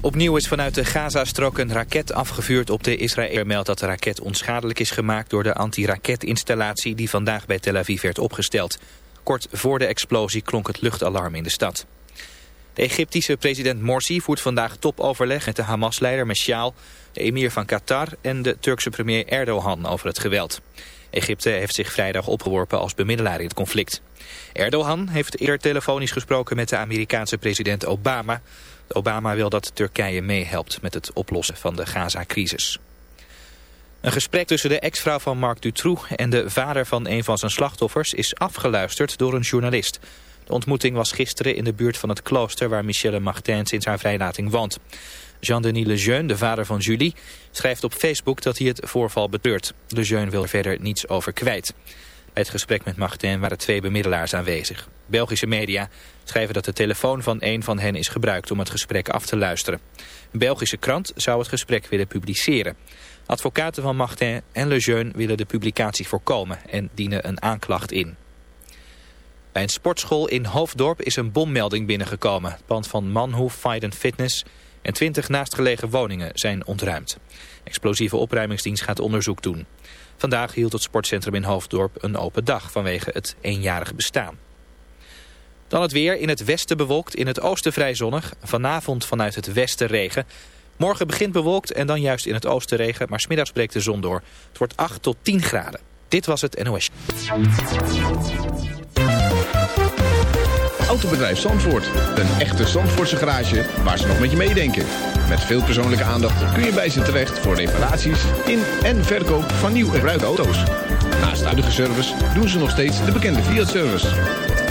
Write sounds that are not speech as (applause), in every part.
Opnieuw is vanuit de Gazastrook een raket afgevuurd op de Israël. meldt dat de raket onschadelijk is gemaakt door de anti-raketinstallatie die vandaag bij Tel Aviv werd opgesteld. Kort voor de explosie klonk het luchtalarm in de stad. De Egyptische president Morsi voert vandaag topoverleg met de Hamas-leider Meshaal, de emir van Qatar en de Turkse premier Erdogan over het geweld. Egypte heeft zich vrijdag opgeworpen als bemiddelaar in het conflict. Erdogan heeft eerder telefonisch gesproken met de Amerikaanse president Obama. Obama wil dat Turkije meehelpt met het oplossen van de Gaza-crisis. Een gesprek tussen de ex-vrouw van Marc Dutroux en de vader van een van zijn slachtoffers is afgeluisterd door een journalist. De ontmoeting was gisteren in de buurt van het klooster waar Michelle Martin sinds haar vrijlating woont. Jean-Denis Lejeune, de vader van Julie, schrijft op Facebook dat hij het voorval betreurt. Lejeune wil er verder niets over kwijt. Bij het gesprek met Martin waren twee bemiddelaars aanwezig. Belgische media schrijven dat de telefoon van een van hen is gebruikt om het gesprek af te luisteren. Een Belgische krant zou het gesprek willen publiceren. Advocaten van Martin en Lejeune willen de publicatie voorkomen en dienen een aanklacht in. Bij een sportschool in Hoofddorp is een bommelding binnengekomen. Het pand van Manhoef Fight Fitness en 20 naastgelegen woningen zijn ontruimd. Explosieve opruimingsdienst gaat onderzoek doen. Vandaag hield het sportcentrum in Hoofddorp een open dag vanwege het eenjarige bestaan. Dan het weer. In het westen bewolkt, in het oosten vrij zonnig. Vanavond vanuit het westen regen. Morgen begint bewolkt en dan juist in het oosten regen, maar smiddags breekt de zon door. Het wordt 8 tot 10 graden. Dit was het NOS. Autobedrijf Zandvoort. Een echte Zandvoortse garage waar ze nog met je meedenken. Met veel persoonlijke aandacht kun je bij ze terecht voor reparaties in en verkoop van nieuw en gebruikte auto's. Naast de huidige service doen ze nog steeds de bekende Fiat-service.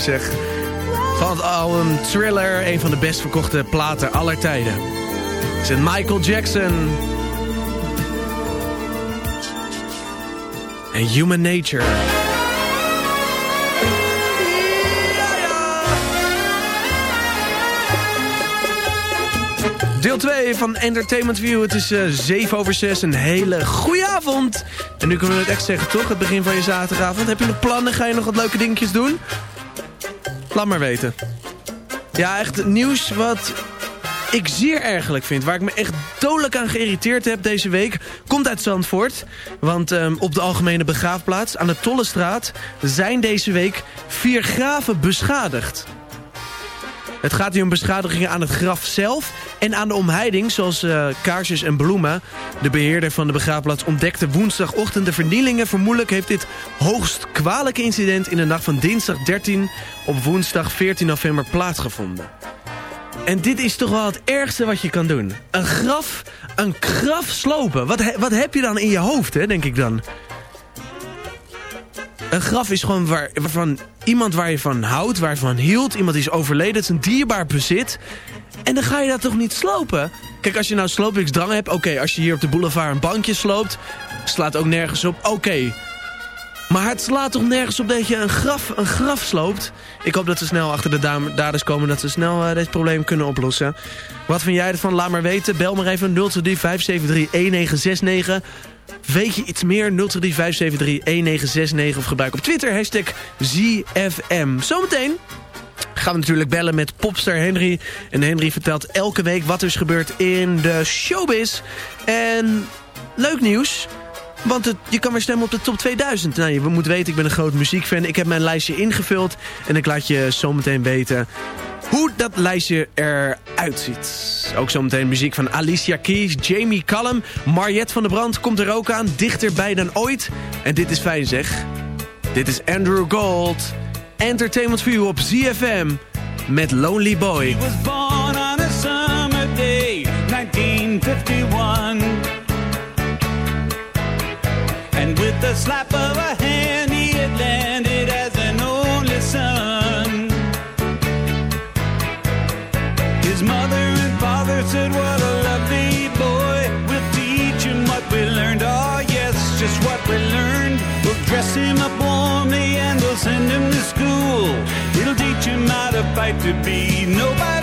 Zeg. Van het album Thriller, een van de best verkochte platen aller tijden. Het Michael Jackson. En Human Nature. Deel 2 van Entertainment View. Het is eh 7 over 6. Een hele goede avond. En nu kunnen we het echt zeggen, toch? Het begin van je zaterdagavond. Heb je nog plannen? Ga je nog wat leuke dingetjes doen? Laat maar weten. Ja, echt nieuws wat ik zeer ergerlijk vind. Waar ik me echt dodelijk aan geïrriteerd heb deze week. Komt uit Zandvoort. Want ehm, op de Algemene Begraafplaats aan de Tollestraat... zijn deze week vier graven beschadigd. Het gaat hier om beschadigingen aan het graf zelf en aan de omheiding, zoals eh, kaarsjes en bloemen. De beheerder van de begraafplaats ontdekte woensdagochtend de vernielingen. Vermoedelijk heeft dit hoogst kwalijke incident in de nacht van dinsdag 13 op woensdag 14 november plaatsgevonden. En dit is toch wel het ergste wat je kan doen. Een graf, een graf slopen. Wat, wat heb je dan in je hoofd, hè, denk ik dan? Een graf is gewoon waar, waarvan iemand waar je van houdt, waar je van hield. Iemand die is overleden, het is een dierbaar bezit. En dan ga je dat toch niet slopen? Kijk, als je nou slopingsdrang hebt, oké. als je hier op de boulevard een bankje sloopt, slaat ook nergens op, oké. Maar het slaat toch nergens op dat je een graf, een graf sloopt? Ik hoop dat ze snel achter de daders komen... dat ze snel eh, dit probleem kunnen oplossen. Wat vind jij ervan? Laat maar weten. Bel maar even 023 573 1969. Weet je iets meer? 023 573 1969 of gebruik op Twitter hashtag ZFM. Zometeen gaan we natuurlijk bellen met popster Henry. En Henry vertelt elke week wat er is gebeurd in de showbiz. En leuk nieuws... Want het, je kan weer stemmen op de top 2000. Nou, je moet weten, ik ben een groot muziekfan. Ik heb mijn lijstje ingevuld. En ik laat je zometeen weten hoe dat lijstje eruit ziet. Ook zometeen muziek van Alicia Keys, Jamie Cullum. Mariette van der Brand komt er ook aan. Dichterbij dan ooit. En dit is fijn zeg. Dit is Andrew Gold. Entertainment View op ZFM. Met Lonely Boy. born on a summer day, 1951. And with the slap of a send him to school. It'll teach him how to fight to be nobody's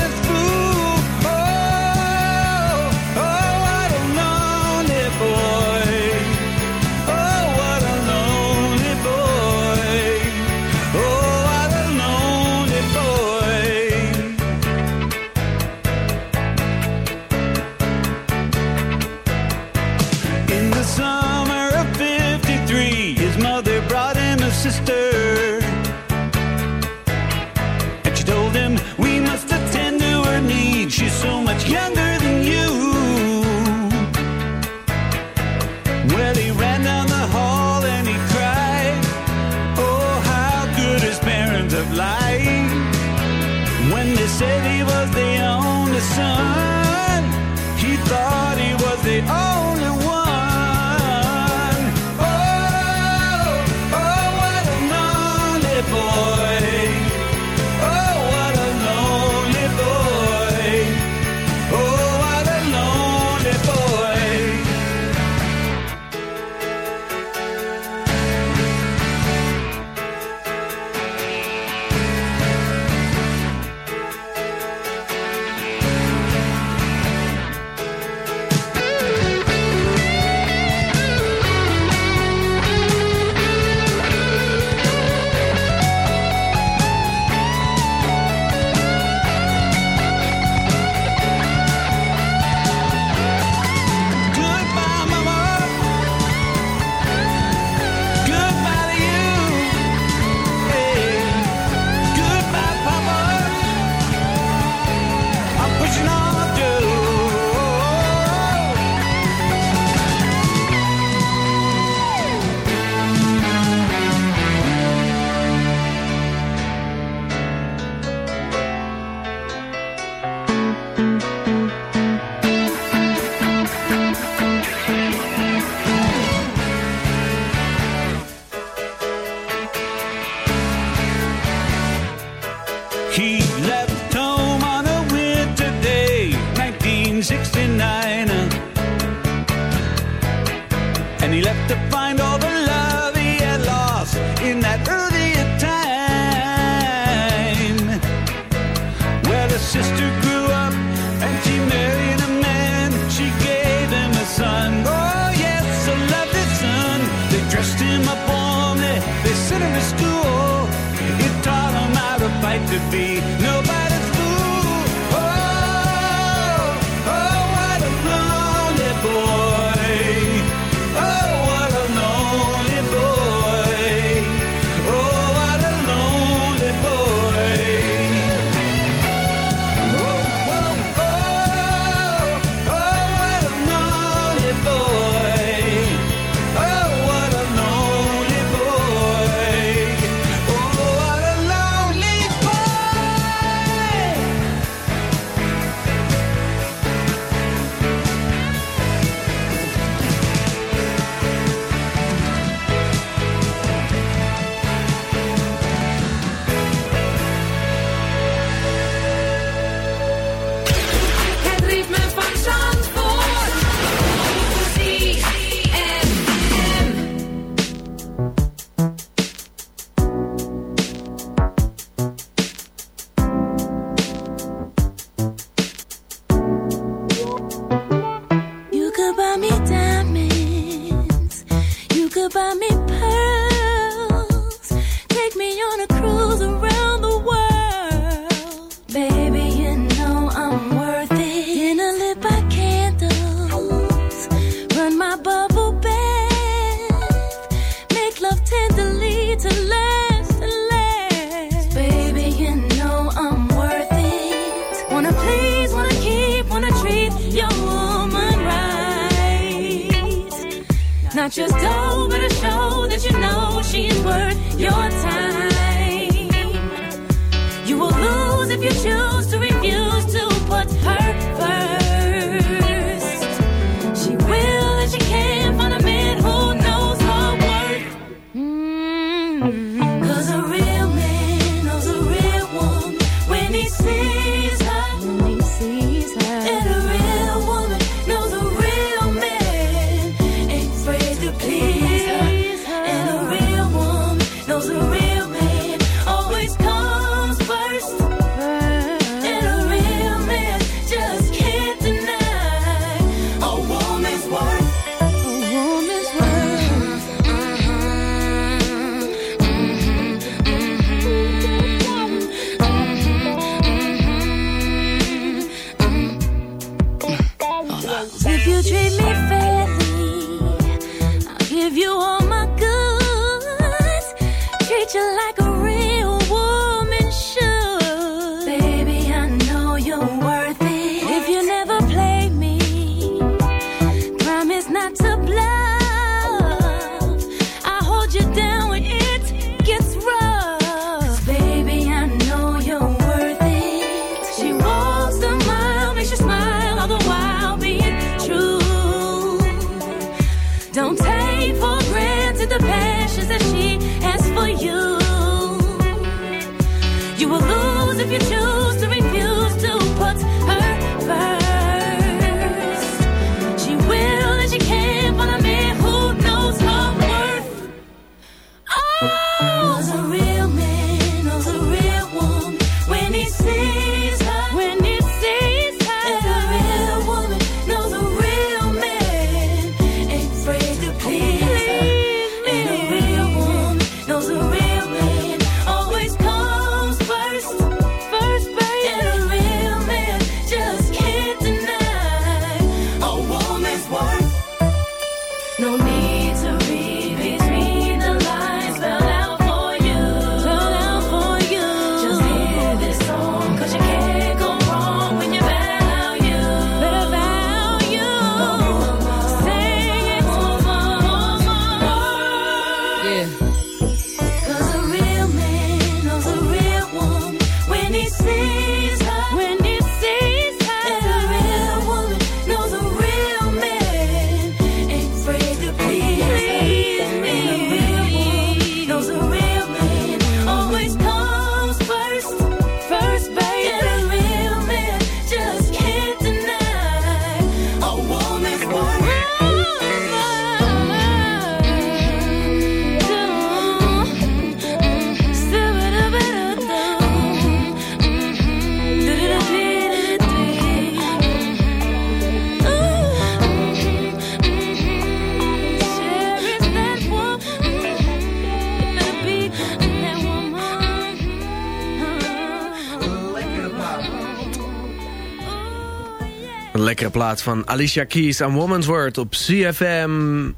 van Alicia Keys aan Woman's Word op CFM.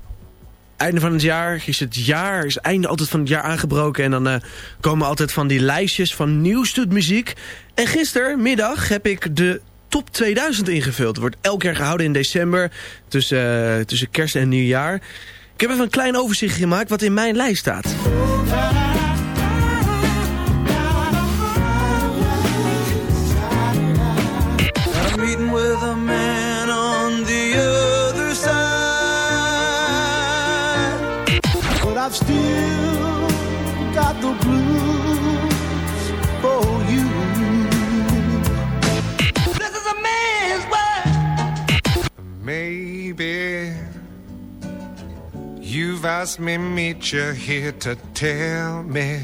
Einde van het jaar is het jaar, is einde altijd van het jaar aangebroken. En dan uh, komen altijd van die lijstjes van nieuwste muziek. En gistermiddag heb ik de top 2000 ingevuld. wordt elk jaar gehouden in december, tussen, uh, tussen kerst en nieuwjaar. Ik heb even een klein overzicht gemaakt wat in mijn lijst staat. Asked me meet you here to tell me.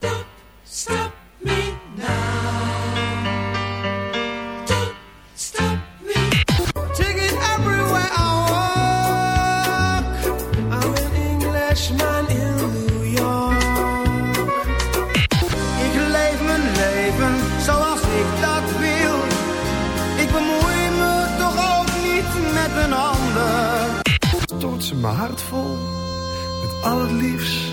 Don't stop me now. Don't stop me. Take it everywhere I walk. I'm an Englishman in New York. Ik leef mijn leven zoals ik dat wil. Ik bemoei me toch ook niet met een ander. Stoot ze mijn hart vol met al het liefst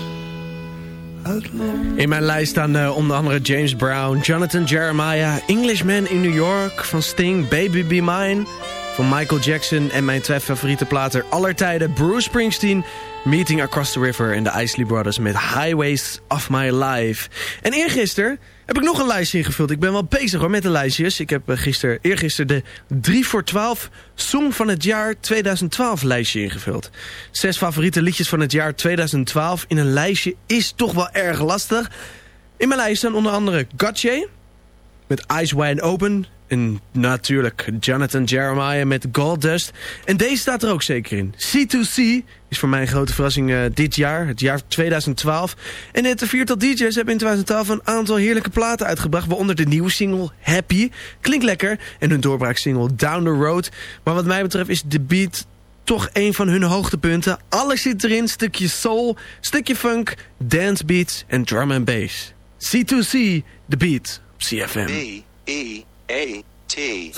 uit Londen. In mijn lijst staan uh, onder andere James Brown, Jonathan Jeremiah, Englishman in New York van Sting, Baby Be Mine van Michael Jackson en mijn twee favoriete platen aller tijden Bruce Springsteen, Meeting Across the River en de Isley Brothers met Highways of My Life. En eergisteren heb ik nog een lijstje ingevuld. Ik ben wel bezig hoor met de lijstjes. Ik heb uh, gister, eergisteren de 3 voor 12 Song van het jaar 2012 lijstje ingevuld. Zes favoriete liedjes van het jaar 2012 in een lijstje is toch wel erg lastig. In mijn lijst staan onder andere Gotye met Eyes Wide Open. En natuurlijk Jonathan Jeremiah met Gold Dust. En deze staat er ook zeker in. C2C is voor mij een grote verrassing uh, dit jaar, het jaar 2012. En het viertal DJ's hebben in 2012 een aantal heerlijke platen uitgebracht. Waaronder de nieuwe single Happy. Klinkt lekker. En hun doorbraaksingle Down the Road. Maar wat mij betreft is de beat toch een van hun hoogtepunten. Alles zit erin. Stukje soul, stukje funk, dance beats en drum and bass. C2C, de beat op CFM. A T.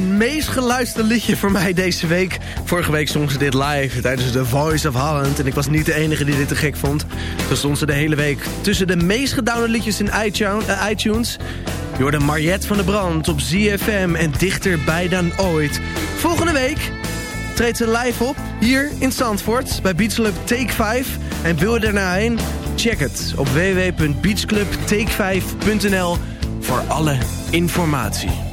Het meest geluisterde liedje voor mij deze week. Vorige week zong ze dit live tijdens The Voice of Holland. En ik was niet de enige die dit te gek vond. Toen stond ze de hele week tussen de meest gedownloade liedjes in iTunes. Eh, je hoorde van der Brand op ZFM en dichterbij dan ooit. Volgende week treedt ze live op hier in Zandvoort bij Beach Club Take 5. En wil je daarna heen? Check het op www.beachclubtake5.nl voor alle informatie.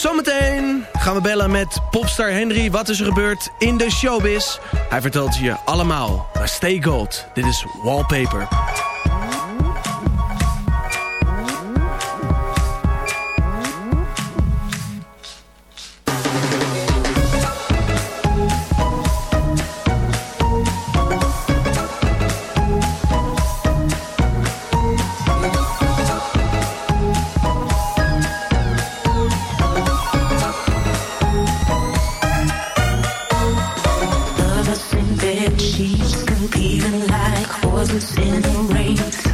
Zometeen gaan we bellen met popstar Henry. Wat is er gebeurd in de showbiz? Hij vertelt je allemaal. Stay gold. Dit is Wallpaper. night.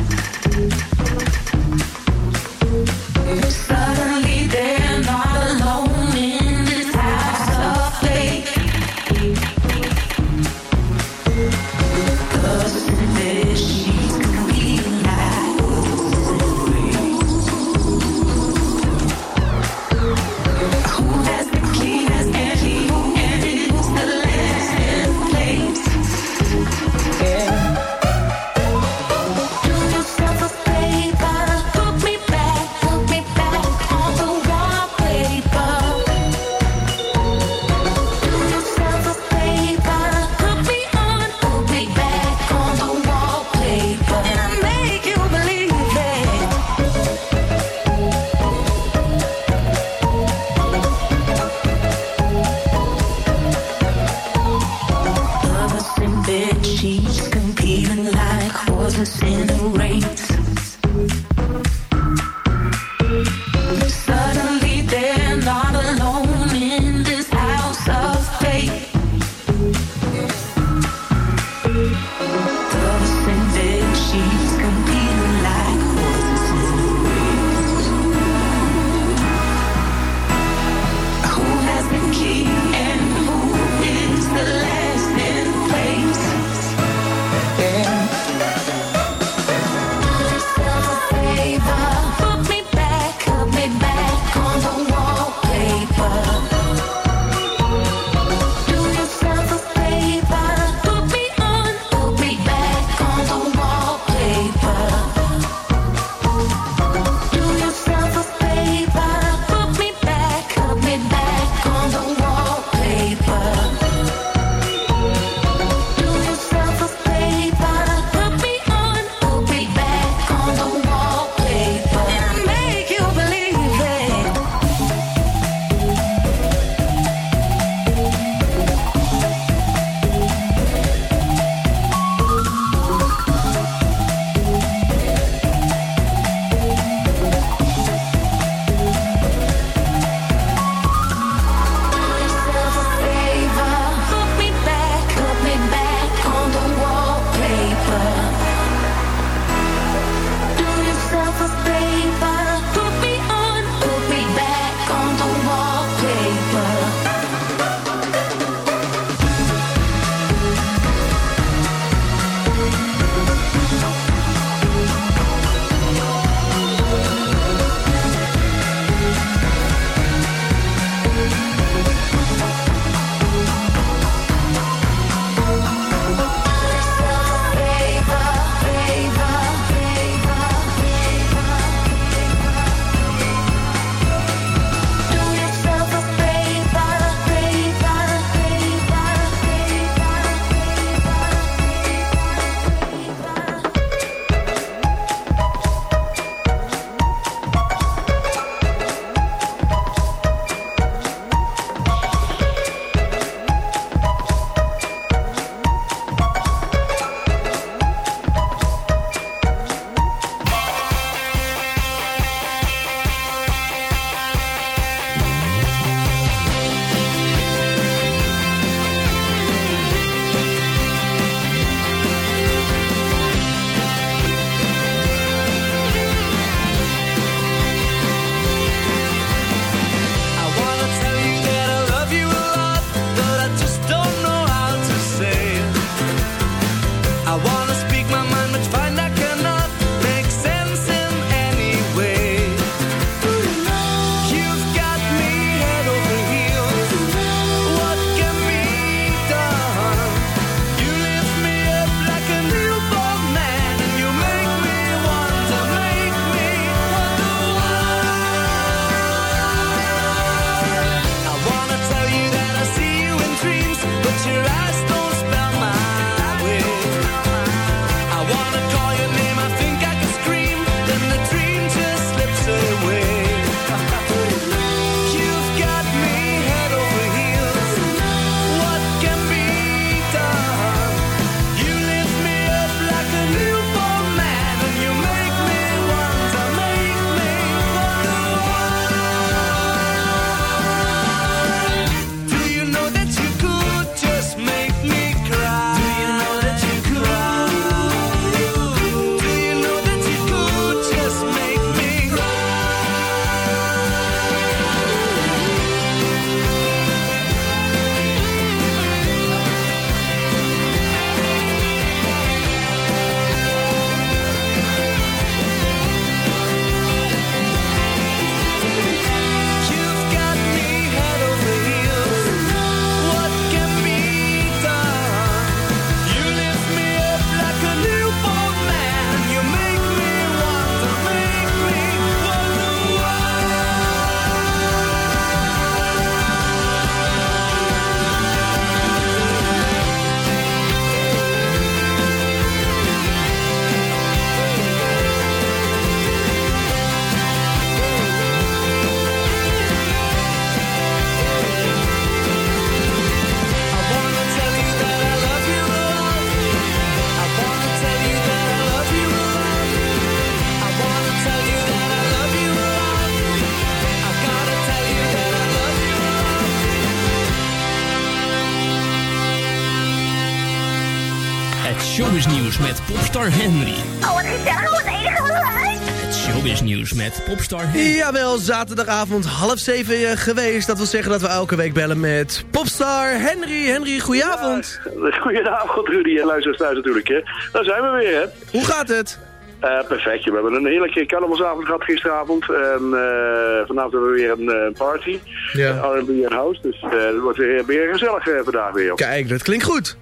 Popstar Henry. Oh, wat gezellig, wat enige wat leuk. Het showbiznieuws met popstar Henry. Jawel, zaterdagavond half zeven eh, geweest. Dat wil zeggen dat we elke week bellen met popstar Henry. Henry, goedenavond. (laughs) Goedenavond Rudy en luisteraars thuis natuurlijk. Hè. Daar zijn we weer hè. Hoe gaat het? Eh, perfect, we hebben een heerlijke carnavalsavond gehad gisteravond. En eh, vanavond hebben we weer een eh, party. Ja. R&B en house. Dus eh, het wordt weer, weer gezellig vandaag weer. joh. Kijk, dat klinkt goed.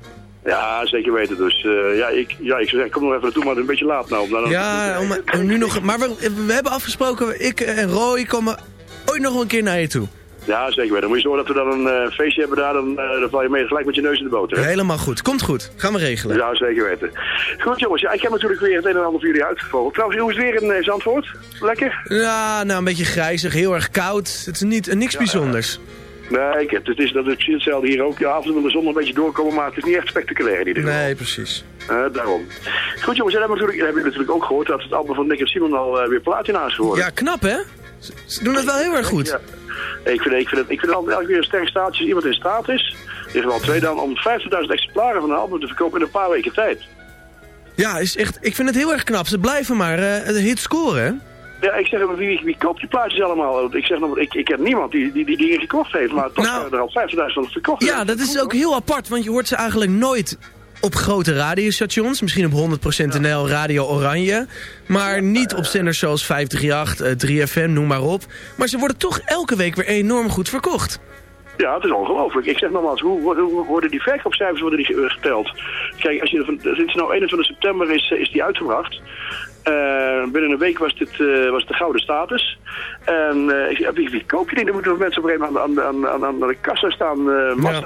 Ja, zeker weten. Dus eh, ja, ik, ja, ik zou zeggen, kom nog even naartoe, maar het is een beetje laat nou. om Ja, om, om nu nog, maar we, we hebben afgesproken, ik en Roy komen ooit nog een keer naar je toe. Ja, zeker weten. Dan moet je zorgen dat we dan een eh, feestje hebben daar, dan, eh, dan val je mee gelijk met je neus in de boter. Hè? Helemaal goed, komt goed. Gaan we regelen. Ja, zeker weten. Goed jongens, ja, ik heb natuurlijk weer het een en ander voor jullie uitgevogeld. Trouwens, hoe is het weer in Zandvoort? Lekker? Ja, nou een beetje grijzig, heel erg koud. Het is niet, niks bijzonders. Nee, ik heb, het is, dat is precies hetzelfde hier ook. Ja, af en toe wil de zon een beetje doorkomen, maar het is niet echt spectaculair in ieder geval. Nee, precies. Eh, daarom. Goed jongens, en dan hebben natuurlijk, hebben jullie natuurlijk ook gehoord dat het album van Nick en Simon al eh, weer platina is geworden. Ja, knap hè? Ze, doen het wel heel erg goed. Ja. Ik vind, ik vind het, ik vind het altijd elke keer een sterk staat als iemand in staat is, in ieder geval twee dan, om 50.000 exemplaren van een album te verkopen in een paar weken tijd. Ja, is echt, ik vind het heel erg knap. Ze blijven maar eh de hit scoren hè? Ja, ik zeg, wie, wie, wie koopt die plaatjes allemaal? Ik zeg nog, ik, ik ken niemand die die, die, hier gekocht heeft, maar toch zijn er al 50.000 van verkocht. Nou- Ja, dat is ook heel apart, want je hoort ze eigenlijk nooit op grote radiostations. Misschien op 100% NL, Radio Oranje. Maar niet op zenders zoals 538, eh, 3FM, noem maar op. Maar ze worden toch elke week weer enorm goed verkocht. Ja, het is ongelooflijk. Ik zeg nogmaals, hoe, hoe, hoe worden die verkoopcijfers worden die ge- geteld? Kijk, als je, sinds nou 21 september is, eh, is die uitgebracht. Eh, binnen een week was dit eh, was de gouden status. En eh, ik zeg, wie, wie koop je die? Dan moeten mensen op een gegeven moment aan, aan, aan, aan de kassa staan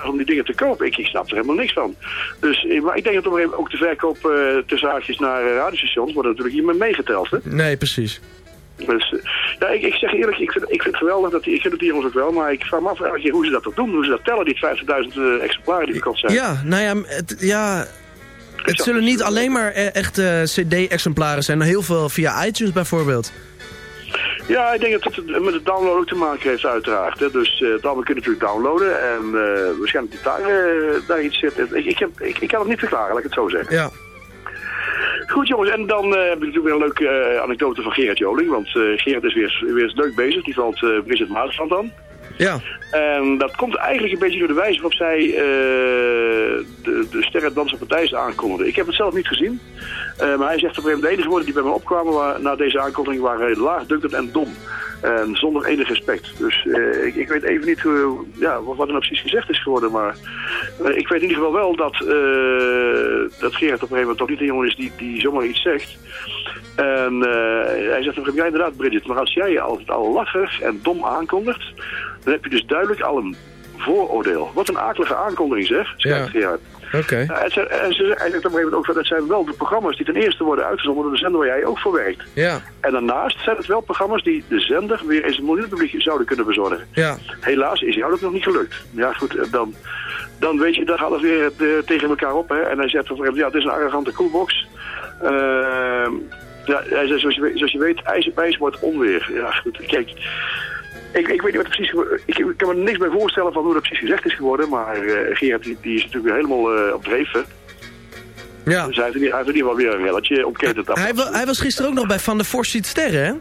om die dingen te kopen. Ik, ik snap er helemaal niks van. Dus, maar ik denk dat op een gegeven moment ook de verkoop tussen haakjes naar radiostations wordt natuurlijk hiermee meegeteld. Hè? Nee, precies. Dus, ja, ik, ik zeg eerlijk, ik vind, ik vind het geweldig, dat die, ik vind het die jongens ook wel, maar ik vraag me af elke keer hoe ze dat doen, hoe ze dat tellen, die 50.000 eh, exemplaren die verkocht zijn. Ja, nou ja, het, ja, het zullen niet alleen maar eh, echte CD-exemplaren zijn. Heel veel via iTunes bijvoorbeeld. Ja, ik denk dat het met het downloaden ook te maken heeft uiteraard. Hè. Dus eh, het album kun je natuurlijk downloaden en eh, waarschijnlijk dat daar, eh, daar iets zit. Ik, ik, heb, ik, ik kan het niet verklaren, laat ik het zo zeggen. Ja. Goed jongens, en dan eh, heb ik natuurlijk weer een leuke eh, anekdote van Gerard Joling. Want eh, Gerard is weer, weer eens leuk bezig. Die valt eh Bridget Maasland aan. Ja. En dat komt eigenlijk een beetje door de wijze waarop zij eh, de, de Sterren Dansen Partijs aankondigde. Ik heb het zelf niet gezien. Eh, maar hij zegt op een gegeven moment, de enige woorden die bij me opkwamen wa- na deze aankondiging waren laagdunkend en dom. En zonder enig respect. Dus eh, ik, ik weet even niet hoe, ja, wat er nou precies gezegd is geworden. Maar ik weet in ieder geval wel dat, dat Gerard op een gegeven moment toch niet een jongen is die, die zomaar iets zegt. En eh, hij zegt ja inderdaad Bridget, maar als jij je altijd al lachig en dom aankondigt, dan heb je dus duidelijk al een vooroordeel. Wat een akelige aankondiging zeg, schrijft Ja. Gerard. Oké. Ja, het zijn, en ze, hij zegt op een gegeven moment ook, van, dat zijn wel de programma's die ten eerste worden uitgezonden door de zender waar jij ook voor werkt. Ja. En daarnaast zijn het wel programma's die de zender weer eens een miljoen publiek zouden kunnen bezorgen. Ja. Helaas is jou dat nog niet gelukt. Ja goed, eh, dan, dan weet je, dan gaat het weer eh, tegen elkaar op. Hè? En hij zegt ja het is een arrogante koelbox. Ehm, ja, hij zoals je, weet- zoals je weet, ijs op ijs wordt onweer. Ja goed, kijk... Ik, ik weet niet wat precies ik, ik kan me niks bij voorstellen van hoe dat precies gezegd is geworden. Maar eh Gerard die, die is natuurlijk weer helemaal eh, op hè. Ja. Dus hij heeft, in ieder- hij heeft in ieder geval weer een relletje ontketend. Hij, wa- hij was gisteren ook nog bij Van der Forst ziet sterren, hè?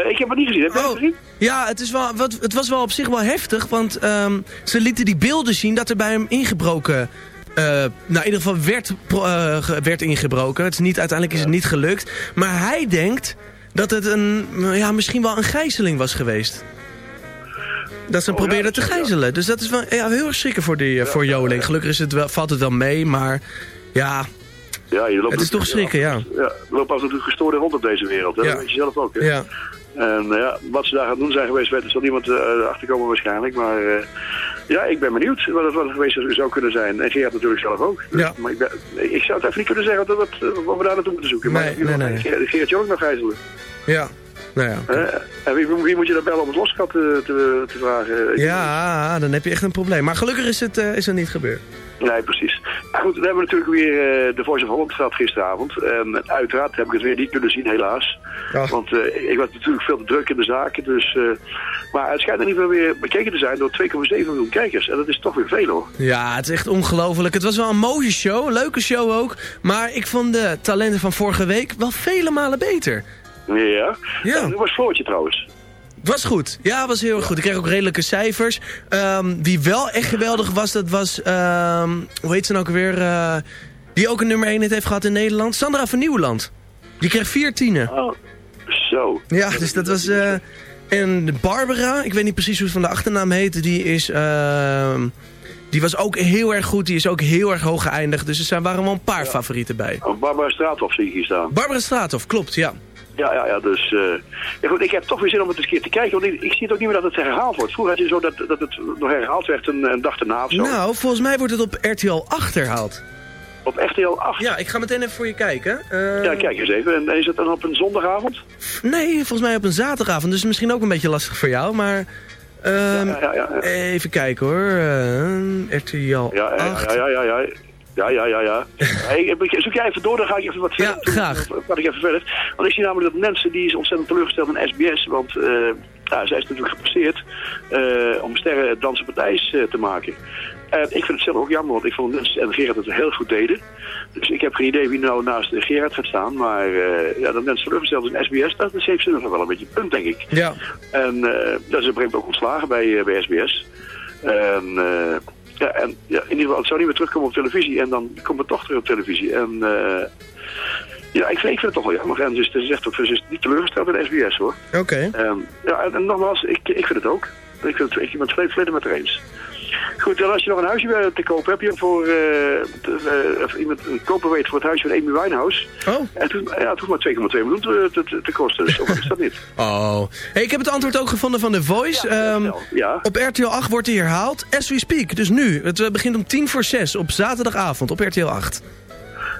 Eh, ik heb het niet gezien. Heb jij het gezien? Ja, het, is wel, wat, het was wel op zich wel heftig, want ehm, ze lieten die beelden zien dat er bij hem ingebroken... eh, nou, in ieder geval werd, eh, werd ingebroken. Het is niet, uiteindelijk is het niet gelukt. Maar hij denkt dat het een, ja, misschien wel een gijzeling was geweest. Dat ze hem Oh, ja, probeerden te ja. gijzelen. Dus dat is wel ja, heel erg schrikken voor, die, eh, voor Joling. Gelukkig is het wel, valt het wel mee, maar ja, Ja, je loopt het is toch schrikken, ja. Ja, er loopt natuurlijk gestoorde rond op deze wereld. Hè? Dat weet je zelf ook. Hè? ja. En eh, ja, wat ze daar gaan doen zijn geweest, weet er zal niemand eh, achterkomen waarschijnlijk. Maar eh, ja, ik ben benieuwd wat het, wat het geweest zou kunnen zijn. En Gerard natuurlijk zelf ook. Ja. Maar ik, ben, ik zou het even niet kunnen zeggen dat, dat, wat we daar naartoe moeten zoeken. Nee, maar nee, nee. Gerard, Gerard je ook nog gijzelen. Ja, nou ja. En wie, wie moet je dan bellen om het losgat te, te, te vragen? Ja, dan heb je echt een probleem. Maar gelukkig is het, is het niet gebeurd. Nee, precies. Goed, we hebben natuurlijk weer eh, de Voice of Holland gehad gisteravond. En uiteraard heb ik het weer niet kunnen zien, helaas. Want eh, ik was natuurlijk veel te druk in de zaken. Dus, eh, maar het schijnt in ieder geval weer bekeken te zijn door 2,7 miljoen kijkers. En dat is toch weer veel hoor. Ja, het is echt ongelooflijk. Het was wel een mooie show, een leuke show ook. Maar ik vond de talenten van vorige week wel vele malen beter. Ja. Ja. Dat was Floortje trouwens. Het was goed. Ja, het was heel erg goed. Ik kreeg ook redelijke cijfers. Ehm, wie wel echt geweldig was, dat was... ehm, hoe heet ze nou ook weer? eh, die ook een nummer 1 heeft gehad in Nederland. Sandra van Nieuwland. Die kreeg vier tienen. Oh, zo. Ja, dus dat was... eh, en Barbara, ik weet niet precies hoe ze van de achternaam heette, die is... ehm, die was ook heel erg goed, die is ook heel erg hoog geëindigd. Dus er zijn- waren wel een paar favorieten bij. Oh, Barbara Straathof zie ik hier staan. Barbara Straathof, klopt, ja. Ja, ja, ja, dus... eh, ja, goed, ik heb toch weer zin om het eens een keer te kijken, want ik, ik zie het ook niet meer dat het herhaald wordt. Vroeger had je zo dat, dat het nog herhaald werd een, een dag daarna of zo. Nou, volgens mij wordt het op RTL 8 herhaald. Op RTL 8? Ja, ik ga meteen even voor je kijken. Eh, Ja, kijk eens even. En is het dan op een zondagavond? Nee, volgens mij op een zaterdagavond. Dus misschien ook een beetje lastig voor jou, maar... Ja, ja, ja. Even kijken hoor. RTL Ja, ja, 8. ja, ja, ja, ja. Ja, ja, ja, ja. (laughs) Hey, zoek jij even door, dan ga ik even wat verder. Ja, graag. Dan ga ik even verder. Want ik zie namelijk dat Nancy, die is ontzettend teleurgesteld in SBS. Want ja, zij is natuurlijk gepasseerd eh, om sterren dansen partijs eh, te maken. En ik vind het zelf ook jammer, want ik vond Nancy en Gerard het heel goed deden. Dus ik heb geen idee wie nou naast Gerard gaat staan. Maar ja, dat mensen teleurgesteld is in SBS, dat is- heeft ze nog wel een beetje punt, denk ik. Ja. En dat is op een gegeven moment ook ontslagen bij, bij SBS. En, eh, ja, en ja, in ieder geval, het zou niet meer terugkomen op televisie. En dan komt het toch terug op televisie. En eh, ja, ik, vind- ik vind het toch wel jammer. En dus, ze zegt ook, ze is niet teleurgesteld in SBS hoor. Oké. Ehm, ja, en, en nogmaals, ik, ik vind het ook. Ik, vind het, ik ben het volledig met haar eens. Goed, dan als je nog een huisje te kopen hebt, je voor eh, eh, iemand een koper weet voor het huisje van Amy Winehouse. Oh. En het ja, het hoeft maar 2,2 miljoen te, te, te- te kosten. Dus is dat niet? (laughs) Oh. Hey, ik heb het antwoord ook gevonden van The Voice. Ehm, Ja. Op RTL 8 wordt hij herhaald. As we speak. Dus nu. Het eh, begint om tien voor zes op zaterdagavond op RTL 8.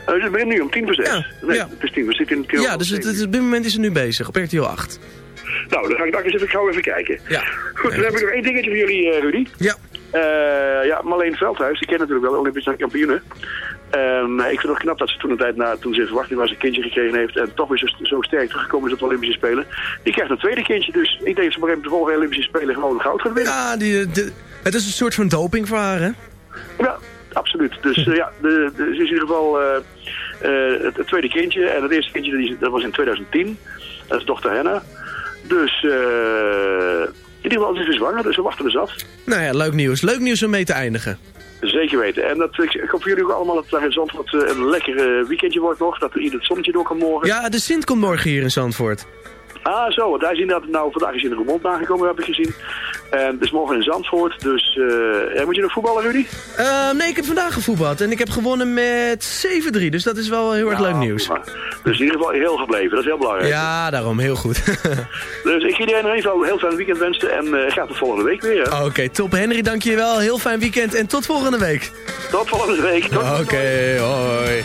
Uh, het begint nu om tien voor zes. nee, het is tien. We zitten in Ja, dus het, op dit moment is het nu bezig op RTL 8. Nou, dan ga ik daar eens even gauw even kijken. Ja. Goed, dan heb ik nog één dingetje voor jullie, eh, Rudy. Ja. Eh, ja, Marleen Veldhuis, die ken natuurlijk wel, Olympische kampioene. En eh, ik vind het knap dat ze toen een tijd na, toen ze in verwachting was, een kindje gekregen heeft. En toch weer zo, zo sterk teruggekomen is op de Olympische Spelen. Die krijgt een tweede kindje, dus ik denk dat ze maar even de volgende Olympische Spelen gewoon goud gaat winnen. Ja, die, de- het is een soort van doping voor haar, hè? Ja, absoluut. Dus eh, ja, de, de, ze is in ieder geval eh, het, het tweede kindje. En het eerste kindje dat was in 2010. Dat is dochter Henna. Dus eh, in ieder geval, ze is zwanger, dus we wachten dus af. Nou ja, leuk nieuws. Leuk nieuws om mee te eindigen. Zeker weten. En dat, ik, ik hoop voor jullie ook allemaal dat daar in Zandvoort eh, een lekker eh, weekendje wordt nog. Dat er ieder het zonnetje door kan morgen. Ja, de Sint komt morgen hier in Zandvoort. Ah, zo. Want hij is inderdaad, nou, vandaag is in de Remond aangekomen, heb ik gezien. En het is morgen in Zandvoort. Dus eh, moet je nog voetballen, Rudy? Ehm, nee, ik heb vandaag gevoetbald en ik heb gewonnen met 7-3. Dus dat is wel heel erg leuk nieuws. prima. Dus in ieder geval heel gebleven. Dat is heel belangrijk. Ja, daarom. Heel goed. (laughs) Dus ik ga iedereen ieder geval een heel fijn weekend wensen. En eh gaat de volgende week weer. Oké, top. Henry, dankjewel. Heel fijn weekend en tot volgende week. Tot volgende week. Oké, hoi.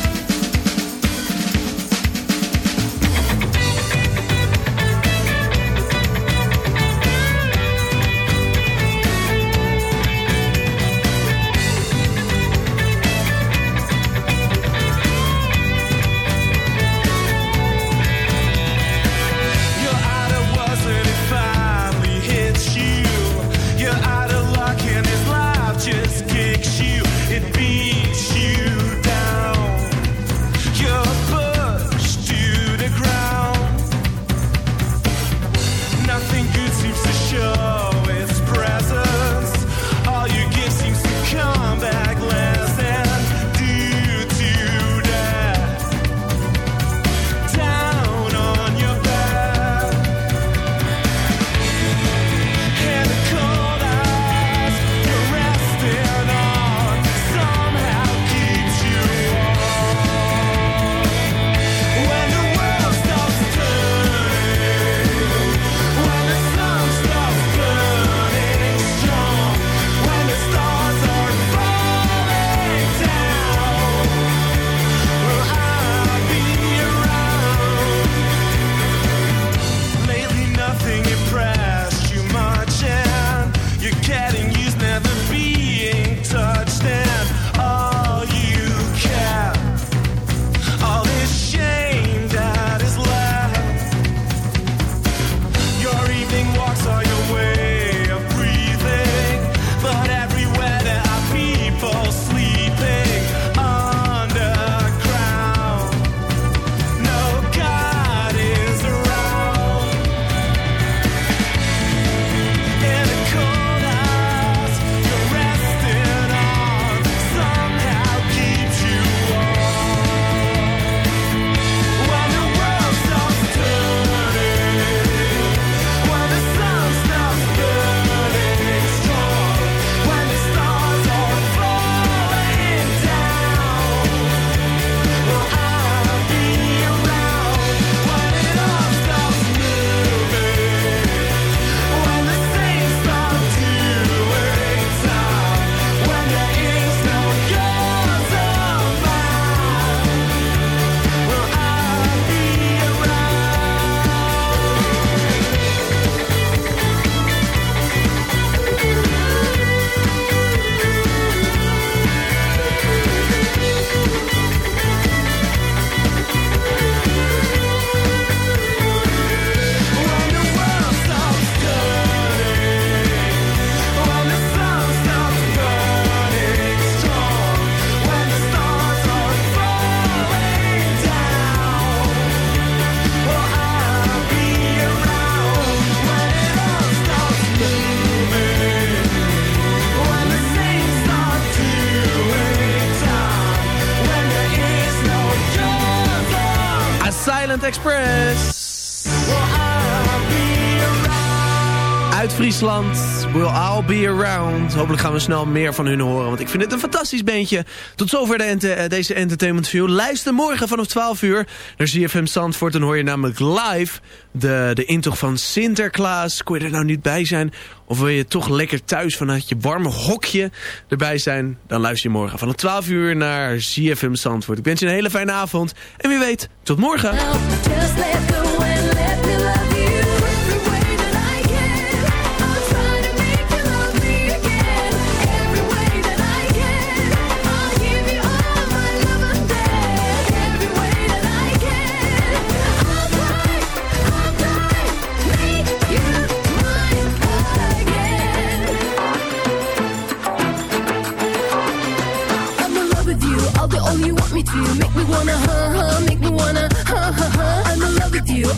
We'll all be around. Hopelijk gaan we snel meer van hun horen, want ik vind het een fantastisch beentje. Tot zover de eh, deze Entertainment View. Luister morgen vanaf 12 uur naar ZFM Zandvoort. Dan hoor je namelijk live de, de intocht van Sinterklaas. Kun je er nou niet bij zijn? Of wil je toch lekker thuis vanuit je warme hokje erbij zijn? Dan luister je morgen vanaf 12 uur naar ZFM Zandvoort. Ik wens je een hele fijne avond. En wie weet, tot morgen.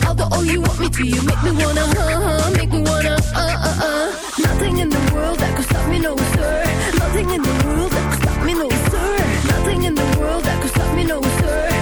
I will all you want me to. You make me wanna, huh, huh, make me wanna, uh, uh, uh. Nothing in the world that could stop me, no sir. Nothing in the world that could stop me, no sir. Nothing in the world that could stop me, no sir.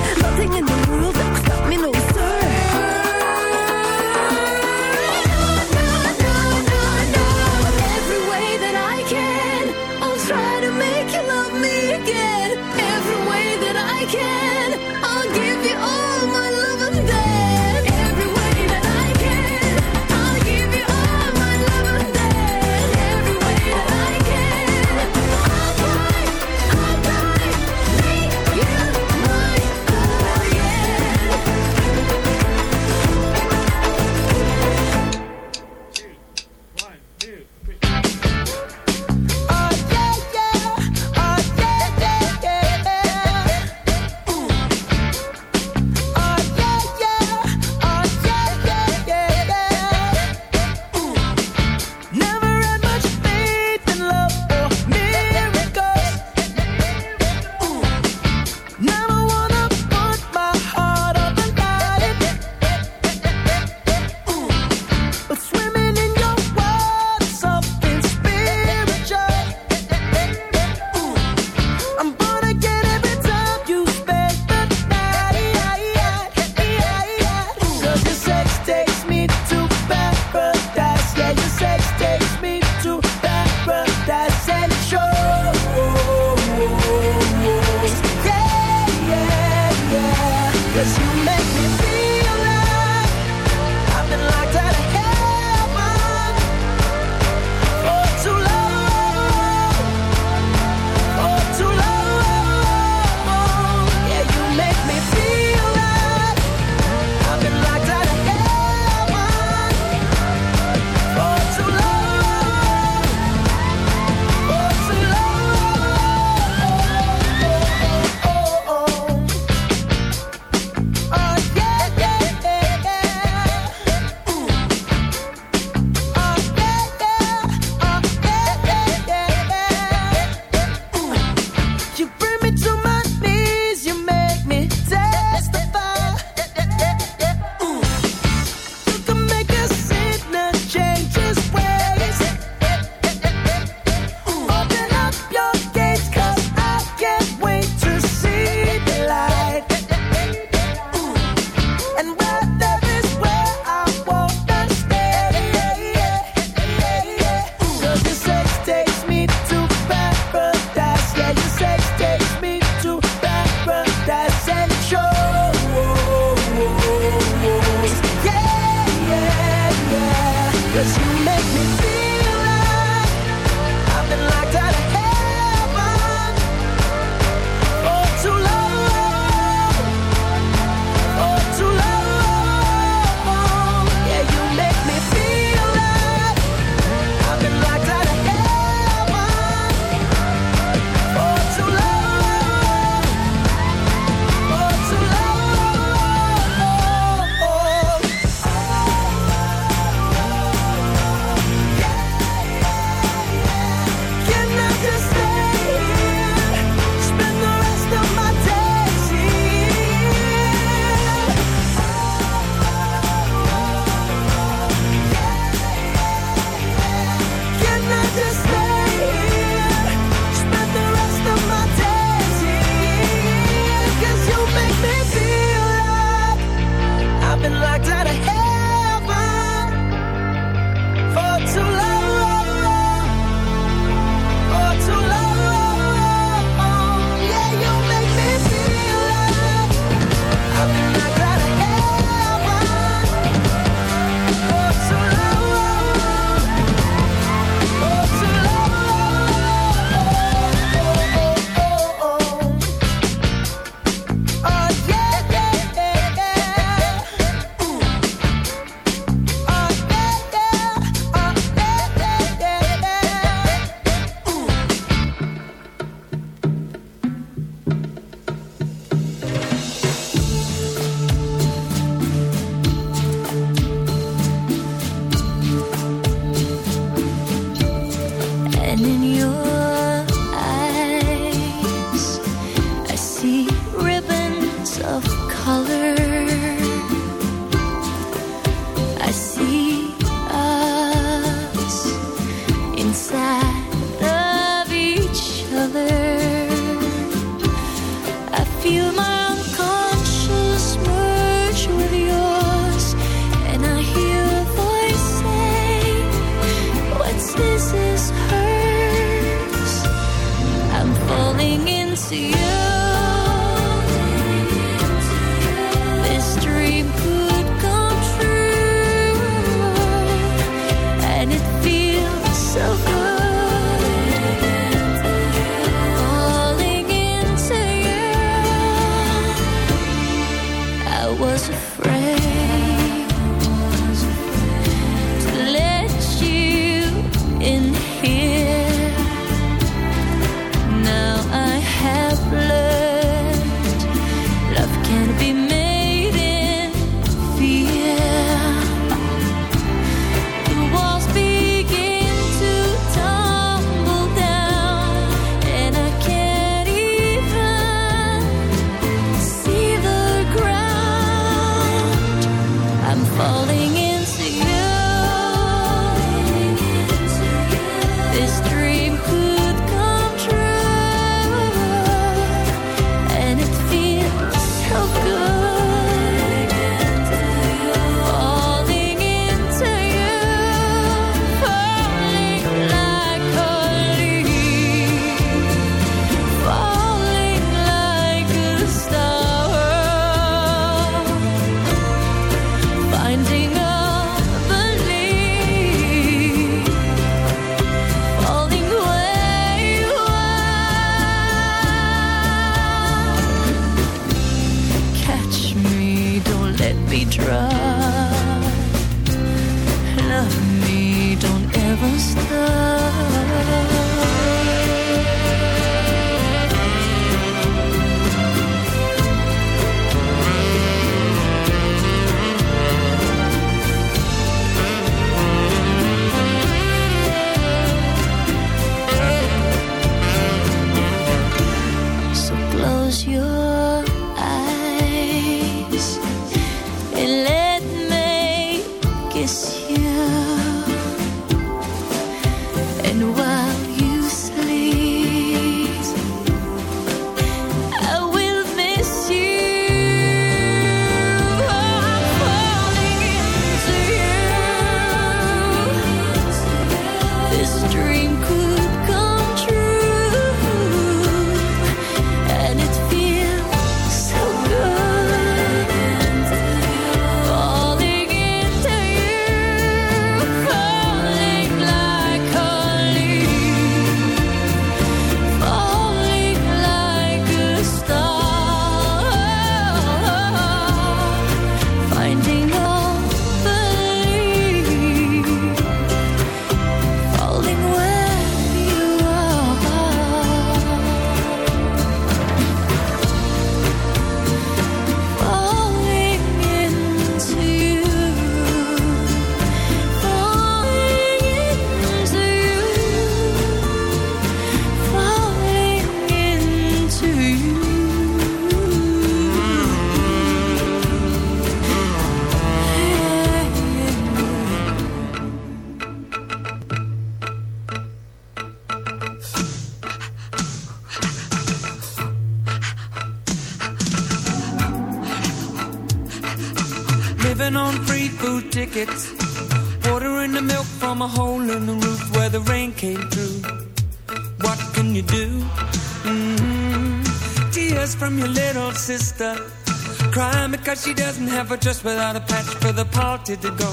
A dress without a patch for the party to go.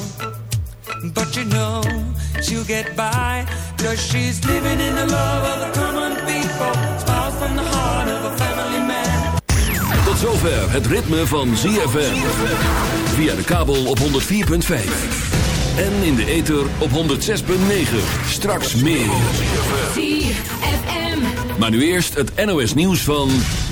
But you know she'll get by. Cause she's living in the love of the common people. Smiles from the heart of a family man. Tot zover het ritme van ZFM. Via de kabel op 104.5. En in de ether op 106.9. Straks meer. ZFM. Maar nu eerst het NOS nieuws van 7.